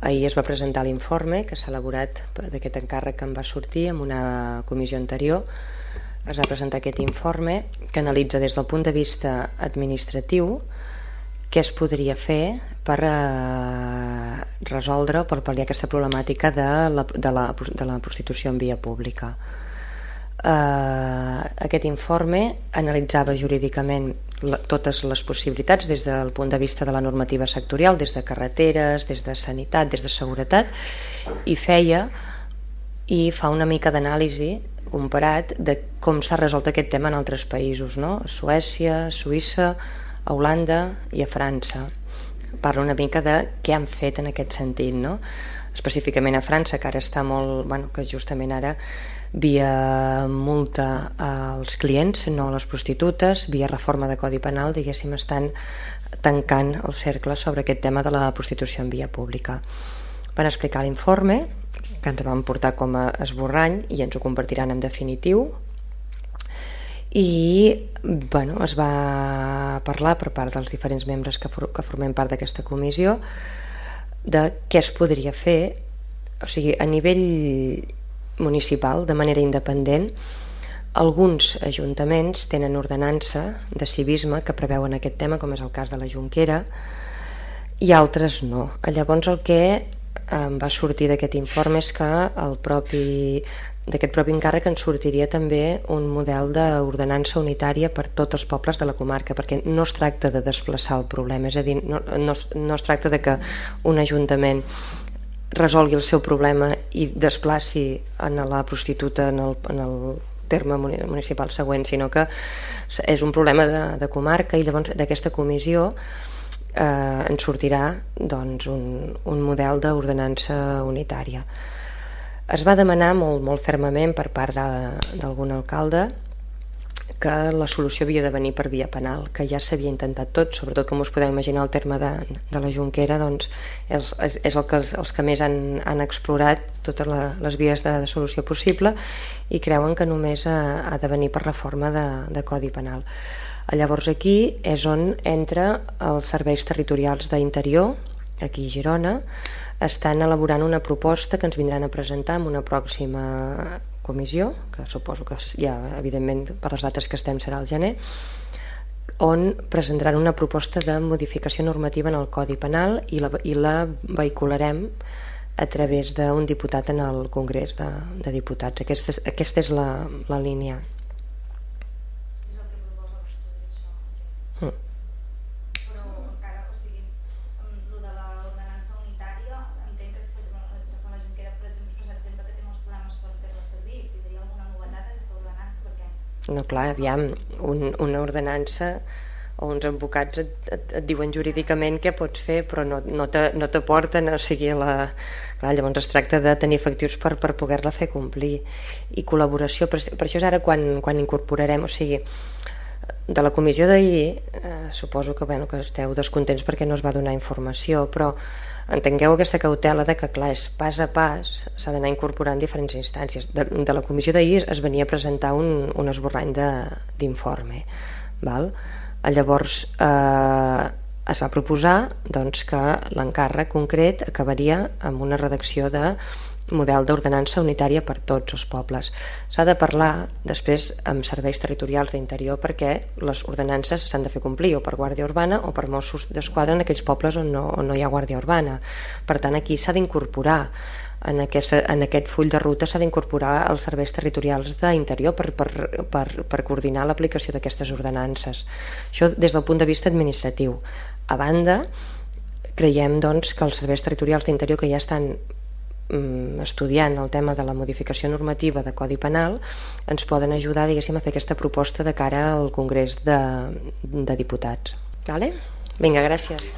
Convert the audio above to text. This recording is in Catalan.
Ahir es va presentar l'informe que s'ha elaborat d'aquest encàrrec que em va sortir en una comissió anterior. Es va presentar aquest informe que analitza des del punt de vista administratiu què es podria fer per eh, resoldre o per pal·liar aquesta problemàtica de la, de la, de la prostitució en via pública. Eh, aquest informe analitzava jurídicament totes les possibilitats des del punt de vista de la normativa sectorial, des de carreteres, des de sanitat, des de seguretat, i feia i fa una mica d'anàlisi comparat de com s'ha resolt aquest tema en altres països, no? a Suècia, a Suïssa, a Holanda i a França. Parla una mica de què han fet en aquest sentit, no? específicament a França, que ara està molt... Bueno, que justament ara via multa als clients, no a les prostitutes, via reforma de Codi Penal, diguéssim, estan tancant el cercle sobre aquest tema de la prostitució en via pública. Van explicar l'informe, que ens van portar com a esborrany i ens ho convertiran en definitiu, i bueno, es va parlar per part dels diferents membres que, for que formem part d'aquesta comissió de què es podria fer o sigui, a nivell municipal de manera independent alguns ajuntaments tenen ordenança de civisme que preveuen aquest tema, com és el cas de la Junquera, i altres no. Llavors el que em va sortir d'aquest informe és que el propi d'aquest propi encàrrec en sortiria també un model d'ordenança unitària per tots els pobles de la comarca, perquè no es tracta de desplaçar el problema, és a dir, no, no, no es tracta de que un ajuntament resolgui el seu problema i desplaci en la prostituta en el, en el terme municipal següent, sinó que és un problema de, de comarca i llavors d'aquesta comissió eh, en sortirà doncs, un, un model d'ordenança unitària. Es va demanar molt, molt fermament per part d'algun alcalde que la solució havia de venir per via penal, que ja s'havia intentat tot, sobretot com us podeu imaginar el terme de, de la Junquera doncs és, és, el que els, els que més han, han explorat totes la, les vies de, de solució possible i creuen que només ha, ha de venir per reforma de, de Codi Penal. Llavors aquí és on entra els serveis territorials d'interior, aquí a Girona, estan elaborant una proposta que ens vindran a presentar en una pròxima comissió, que suposo que ja, evidentment, per les dates que estem serà al gener, on presentaran una proposta de modificació normativa en el Codi Penal i la, i la vehicularem a través d'un diputat en el Congrés de, de Diputats. Aquesta és, aquesta és la, la línia. No, clar, aviam, un, una ordenança o uns advocats et, et, et diuen jurídicament què pots fer però no, no t'aporten no o sigui, la... Clar, llavors es tracta de tenir efectius per, per poder-la fer complir. I col·laboració, per, per això és ara quan, quan incorporarem, o sigui de la comissió d'ahir eh, suposo que, bueno, que esteu descontents perquè no es va donar informació però entengueu aquesta cautela de que clar, és pas a pas s'ha d'anar incorporant diferents instàncies. De, de la comissió d'ahir es venia a presentar un, un esborrany d'informe llavors eh, es va proposar doncs, que l'encàrrec concret acabaria amb una redacció de model d'ordenança unitària per tots els pobles. S'ha de parlar després amb serveis territorials d'interior perquè les ordenances s'han de fer complir o per Guàrdia Urbana o per Mossos d'Esquadra en aquells pobles on no, on no hi ha Guàrdia Urbana. Per tant, aquí s'ha d'incorporar en, aquesta, en aquest full de ruta s'ha d'incorporar els serveis territorials d'interior per, per, per, per coordinar l'aplicació d'aquestes ordenances. Això des del punt de vista administratiu. A banda, creiem doncs, que els serveis territorials d'interior que ja estan estudiant el tema de la modificació normativa de Codi Penal ens poden ajudar diguéssim a fer aquesta proposta de cara al Congrés de, de Diputats. Vale? Vinga, gràcies.